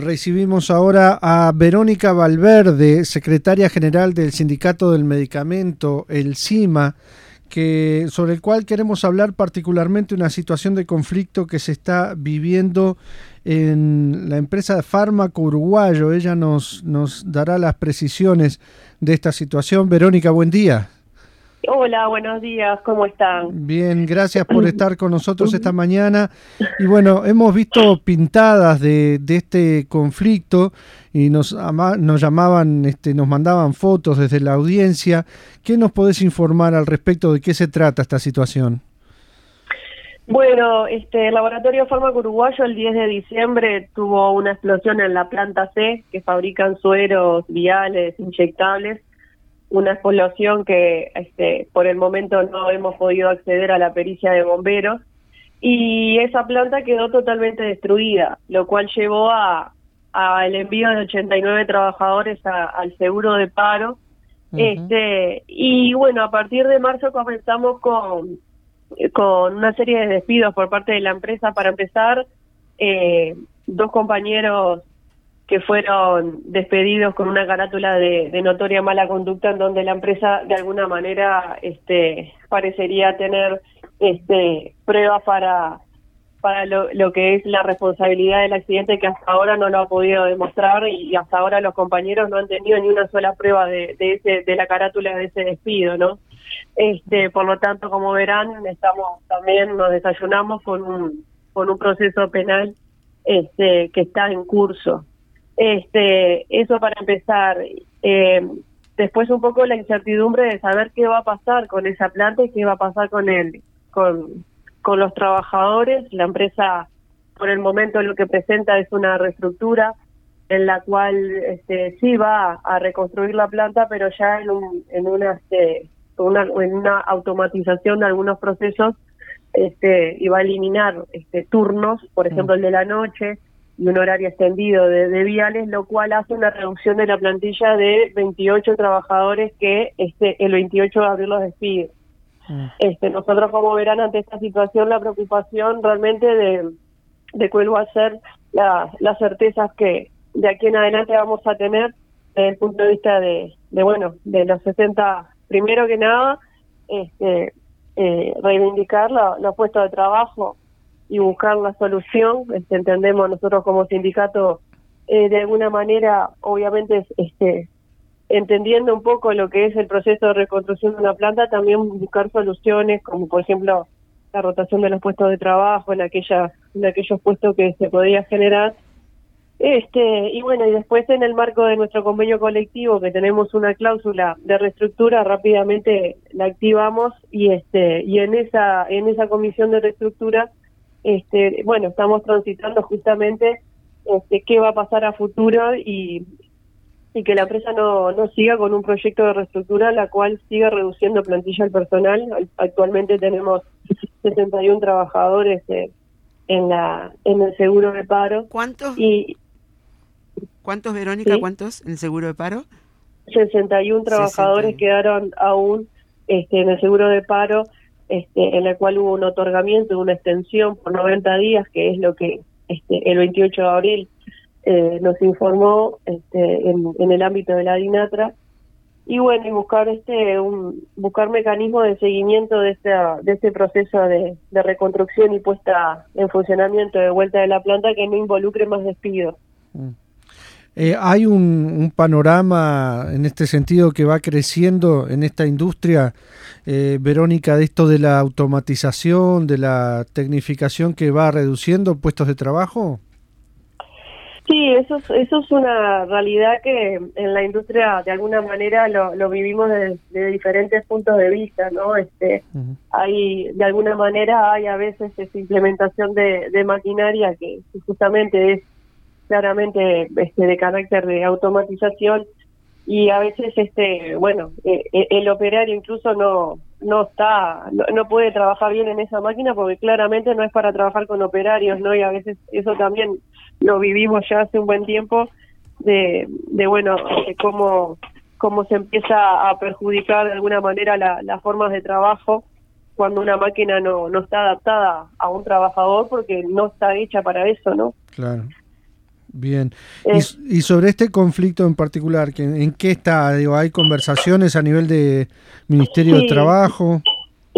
recibimos ahora a Verónica Valverde, secretaria general del Sindicato del Medicamento, el CIMA, sobre el cual queremos hablar particularmente una situación de conflicto que se está viviendo en la empresa fármaco uruguayo. Ella nos, nos dará las precisiones de esta situación. Verónica, buen día. Hola, buenos días, ¿cómo están? Bien, gracias por estar con nosotros esta mañana. Y bueno, hemos visto pintadas de, de este conflicto y nos, nos llamaban, este, nos mandaban fotos desde la audiencia. ¿Qué nos podés informar al respecto de qué se trata esta situación? Bueno, este, el Laboratorio Fármaco Uruguayo el 10 de diciembre tuvo una explosión en la planta C, que fabrican sueros viales, inyectables, una explosión que este, por el momento no hemos podido acceder a la pericia de bomberos y esa planta quedó totalmente destruida, lo cual llevó a, el envío de 89 trabajadores al seguro de paro. Este y bueno, a partir de marzo comenzamos con con una serie de despidos por parte de la empresa para empezar eh, dos compañeros que fueron despedidos con una carátula de, notoria mala conducta en donde la empresa de alguna manera este parecería tener este pruebas para para lo, que es la responsabilidad del accidente que hasta ahora no lo ha podido demostrar y, hasta ahora los compañeros no han tenido ni una sola prueba de, de ese de la carátula de ese despido no este por lo tanto como verán estamos también nos desayunamos con un con un proceso penal este que está en curso este, eso para empezar. Eh, después un poco la incertidumbre de saber qué va a pasar con esa planta y qué va a pasar con el, con, con los trabajadores. La empresa, por el momento, lo que presenta es una reestructura en la cual este, sí va a reconstruir la planta, pero ya en, un, en una, este, una, en una automatización de algunos procesos este, y va a eliminar este, turnos, por ejemplo el de la noche, y un horario extendido de, viales, lo cual hace una reducción de la plantilla de 28 trabajadores que este el 28 de abril los despide. Mm. Este, nosotros como verán ante esta situación la preocupación realmente de, de cuál va a ser la, las certezas que de aquí en adelante vamos a tener desde el punto de vista de, de bueno, de los 60, primero que nada, este, eh, reivindicar los puestos de trabajo y buscar la solución. Este, entendemos nosotros como sindicato eh, de alguna manera, obviamente, este, entendiendo un poco lo que es el proceso de reconstrucción de una planta, también buscar soluciones como por ejemplo la rotación de los puestos de trabajo en aquella en aquellos puestos que se podía generar este y bueno y después en el marco de nuestro convenio colectivo que tenemos una cláusula de reestructura rápidamente la activamos y este y en esa en esa comisión de reestructura este, bueno, estamos transitando justamente este, qué va a pasar a futuro y, y que la empresa no, no siga con un proyecto de reestructura la cual siga reduciendo plantilla al personal. Actualmente tenemos 61 trabajadores eh, en la en el seguro de paro. ¿Cuántos? Y, ¿Cuántos, Verónica? ¿Cuántos en el seguro de paro? 61 trabajadores quedaron aún este, en el seguro de paro este, en la cual hubo un otorgamiento de una extensión por 90 días, que es lo que este, el 28 de abril eh, nos informó este, en, el ámbito de la DINATRA. Y bueno, y buscar este un, buscar mecanismos de seguimiento de de este proceso de, reconstrucción y puesta en funcionamiento de vuelta de la planta que no involucre más despidos. Mm. Eh, ¿Hay un, panorama en este sentido que va creciendo en esta industria, eh, Verónica, de esto de la automatización, de la tecnificación que va reduciendo puestos de trabajo? Sí, eso es, eso es una realidad que en la industria de alguna manera lo, vivimos de, diferentes puntos de vista, ¿no? Este, hay de alguna manera hay a veces esa implementación de, de maquinaria que justamente es claramente este, de carácter de automatización y a veces este bueno eh, eh, el operario incluso no no está no, puede trabajar bien en esa máquina porque claramente no es para trabajar con operarios no y a veces eso también lo vivimos ya hace un buen tiempo de, de bueno de cómo cómo se empieza a perjudicar de alguna manera las formas de trabajo cuando una máquina no, no está adaptada a un trabajador porque no está hecha para eso, ¿no? Claro. Bien. y, y, sobre este conflicto en particular, ¿en qué está? Digo, ¿Hay conversaciones a nivel de Ministerio de Trabajo?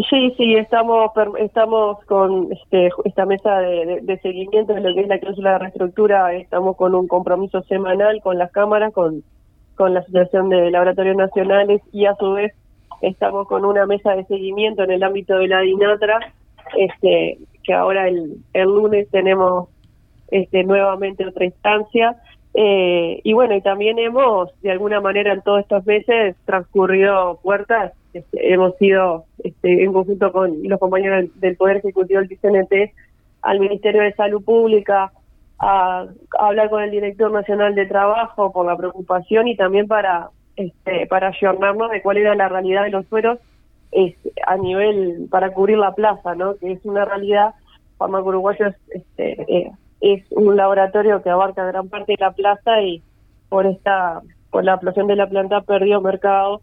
Sí, sí, estamos estamos con este, esta mesa de, seguimiento de lo que es la cláusula de reestructura, estamos con un compromiso semanal con las cámaras, con, con la Asociación de Laboratorios Nacionales y a su vez estamos con una mesa de seguimiento en el ámbito de la DINATRA, este, que ahora el, el lunes tenemos este, nuevamente otra instancia. Eh, y bueno, y también hemos, de alguna manera, en todos estos meses transcurrido puertas este, hemos ido este, en conjunto con los compañeros del, Poder Ejecutivo del PCNT al Ministerio de Salud Pública a, hablar con el Director Nacional de Trabajo por la preocupación y también para este, para ayornarnos de cuál era la realidad de los sueros a nivel para cubrir la plaza, ¿no? que es una realidad, Farmaco Uruguayo es, este, eh, es un laboratorio que abarca gran parte de la plaza y por esta por la explosión de la planta perdió mercado.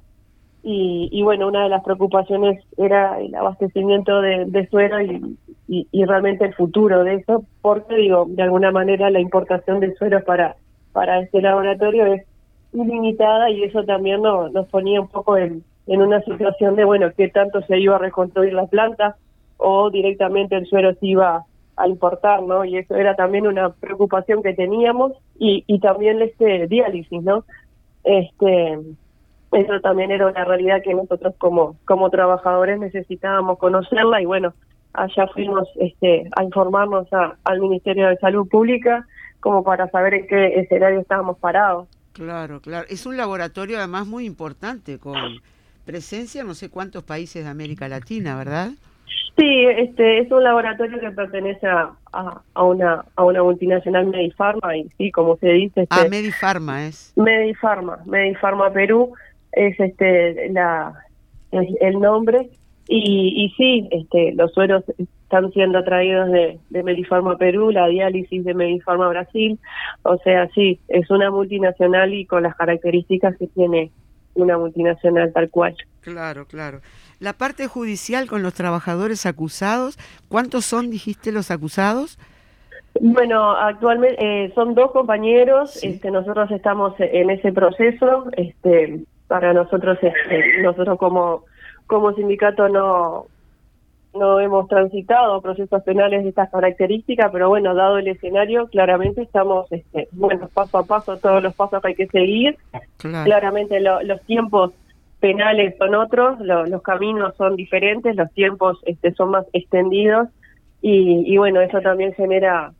Y, bueno, una de las preocupaciones era el abastecimiento de, suero y, y, realmente el futuro de eso, porque digo, de alguna manera la importación de suero para, para este laboratorio es ilimitada y eso también nos ponía un poco en, en una situación de, bueno, qué tanto se iba a reconstruir la planta o directamente el suero se iba a importar, ¿no? Y eso era también una preocupación que teníamos y, y también este diálisis, ¿no? Este eso también era una realidad que nosotros como, como trabajadores necesitábamos conocerla y bueno, allá fuimos este, a informarnos al Ministerio de Salud Pública como para saber en qué escenario estábamos parados. Claro, claro. Es un laboratorio además muy importante con presencia en no sé cuántos países de América Latina, ¿verdad? Sí, este es un laboratorio que pertenece a, a, una a una multinacional Medifarma y sí, como se dice. Este, ah, Medifarma es. Medifarma, Medifarma Perú es este la el nombre y, y sí este los sueros están siendo traídos de, de Medifarma Perú la diálisis de Medifarma Brasil o sea sí es una multinacional y con las características que tiene una multinacional tal cual claro claro la parte judicial con los trabajadores acusados cuántos son dijiste los acusados bueno, actualmente eh, son dos compañeros, este, nosotros estamos en ese proceso, este, para nosotros este, nosotros como como sindicato no no hemos transitado procesos penales de estas características, pero bueno, dado el escenario, claramente estamos, este, bueno, paso a paso, todos los pasos que hay que seguir. Claramente los tiempos penales son otros, los caminos son diferentes, los tiempos este, son más extendidos y, y bueno, eso también genera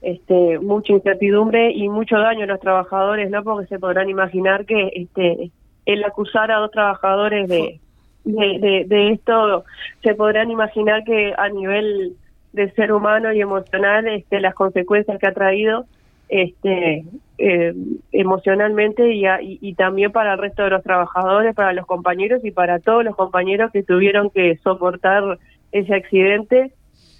este, mucha incertidumbre y mucho daño a los trabajadores, ¿no? Porque se podrán imaginar que este, el acusar a dos trabajadores de, de, esto, se podrán imaginar que a nivel de ser humano y emocional, este, las consecuencias que ha traído este, eh, emocionalmente y, y, también para el resto de los trabajadores, para los compañeros y para todos los compañeros que tuvieron que soportar ese accidente,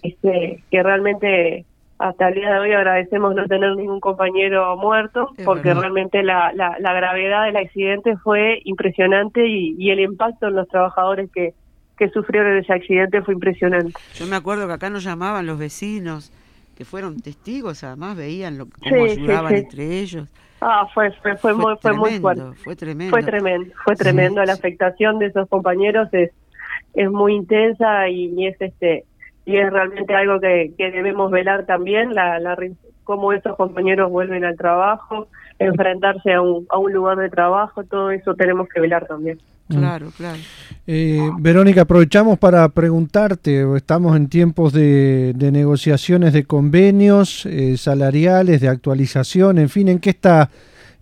este, que realmente hasta el día de hoy agradecemos no tener ningún compañero muerto porque realmente la, la, gravedad del accidente fue impresionante y, el impacto en los trabajadores que, que sufrieron ese accidente fue impresionante. Yo me acuerdo que acá nos llamaban los vecinos que fueron testigos, además veían lo, cómo ayudaban entre ellos. Ah, fue fue fue, muy fue muy fuerte. Fue tremendo. Fue tremendo, fue tremendo. La afectación de esos compañeros es es muy intensa y, y es este y es realmente algo que, debemos velar también, la, la, cómo esos compañeros vuelven al trabajo, enfrentarse a un, a un lugar de trabajo, todo eso tenemos que velar también. Claro, claro. Eh, Verónica, aprovechamos para preguntarte, estamos en tiempos de, negociaciones de convenios eh, salariales, de actualización, en fin, ¿en qué está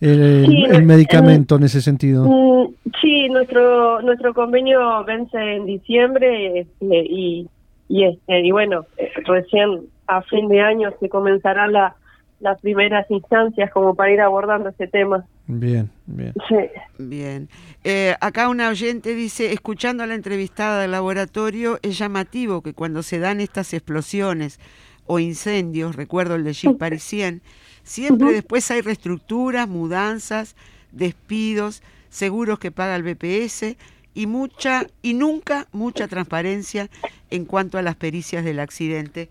el, medicamento en ese sentido? Mm, sí, nuestro nuestro convenio vence en diciembre este, y y este y bueno eh, recién a fin de año se comenzarán la, las primeras instancias como para ir abordando ese tema. Bien bien. Bien. Eh, acá una oyente dice escuchando a la entrevistada del laboratorio es llamativo que cuando se dan estas explosiones o incendios recuerdo el de Gilles Parisien siempre después hay reestructuras mudanzas despidos seguros que paga el BPS y mucha y nunca mucha transparencia en cuanto a las pericias del accidente,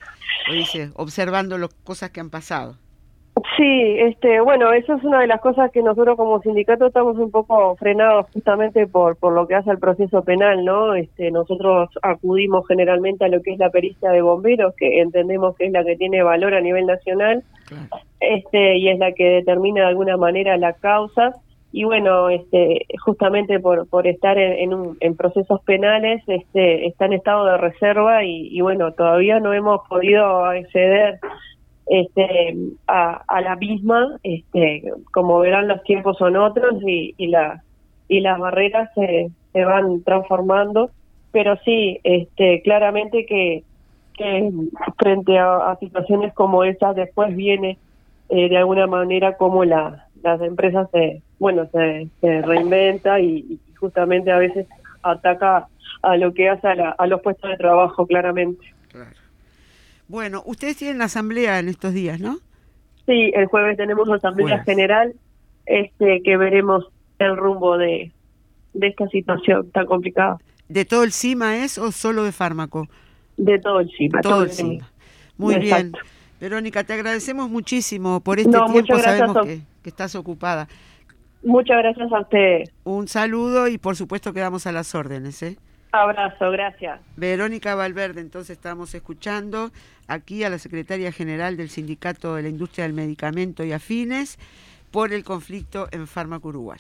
dice, observando las cosas que han pasado. Sí, este, bueno, eso es una de las cosas que nosotros como sindicato estamos un poco frenados justamente por, por lo que hace al proceso penal, ¿no? Este, nosotros acudimos generalmente a lo que es la pericia de bomberos, que entendemos que es la que tiene valor a nivel nacional, este, y es la que determina de alguna manera la causa. Y bueno, este, justamente por, por estar en, en, en procesos penales, este, está en estado de reserva y, y bueno, todavía no hemos podido acceder este, a, a, la misma, este, como verán los tiempos son otros y, y, la, y las barreras se, se van transformando, pero sí, este, claramente que, que frente a, situaciones como esas después viene eh, de alguna manera como la, las empresas se, bueno, se, se reinventa y, justamente a veces ataca a lo que hace a, la, a los puestos de trabajo, claramente. Bueno, ustedes tienen la asamblea en estos días, ¿no? Sí, el jueves tenemos asamblea jueves. general, este, que veremos el rumbo de, de esta situación tan complicada. ¿De todo el CIMA es o solo de fármaco? De todo el CIMA. Todo, todo el CIMA. Muy Exacto. bien. Verónica, te agradecemos muchísimo por este no, tiempo, sabemos que, que estás ocupada. Muchas gracias a ustedes. Un saludo y por supuesto quedamos a las órdenes. ¿eh? Abrazo, gracias. Verónica Valverde, entonces estamos escuchando aquí a la secretaria general del Sindicato de la Industria del Medicamento y Afines por el conflicto en Fármaco Uruguay.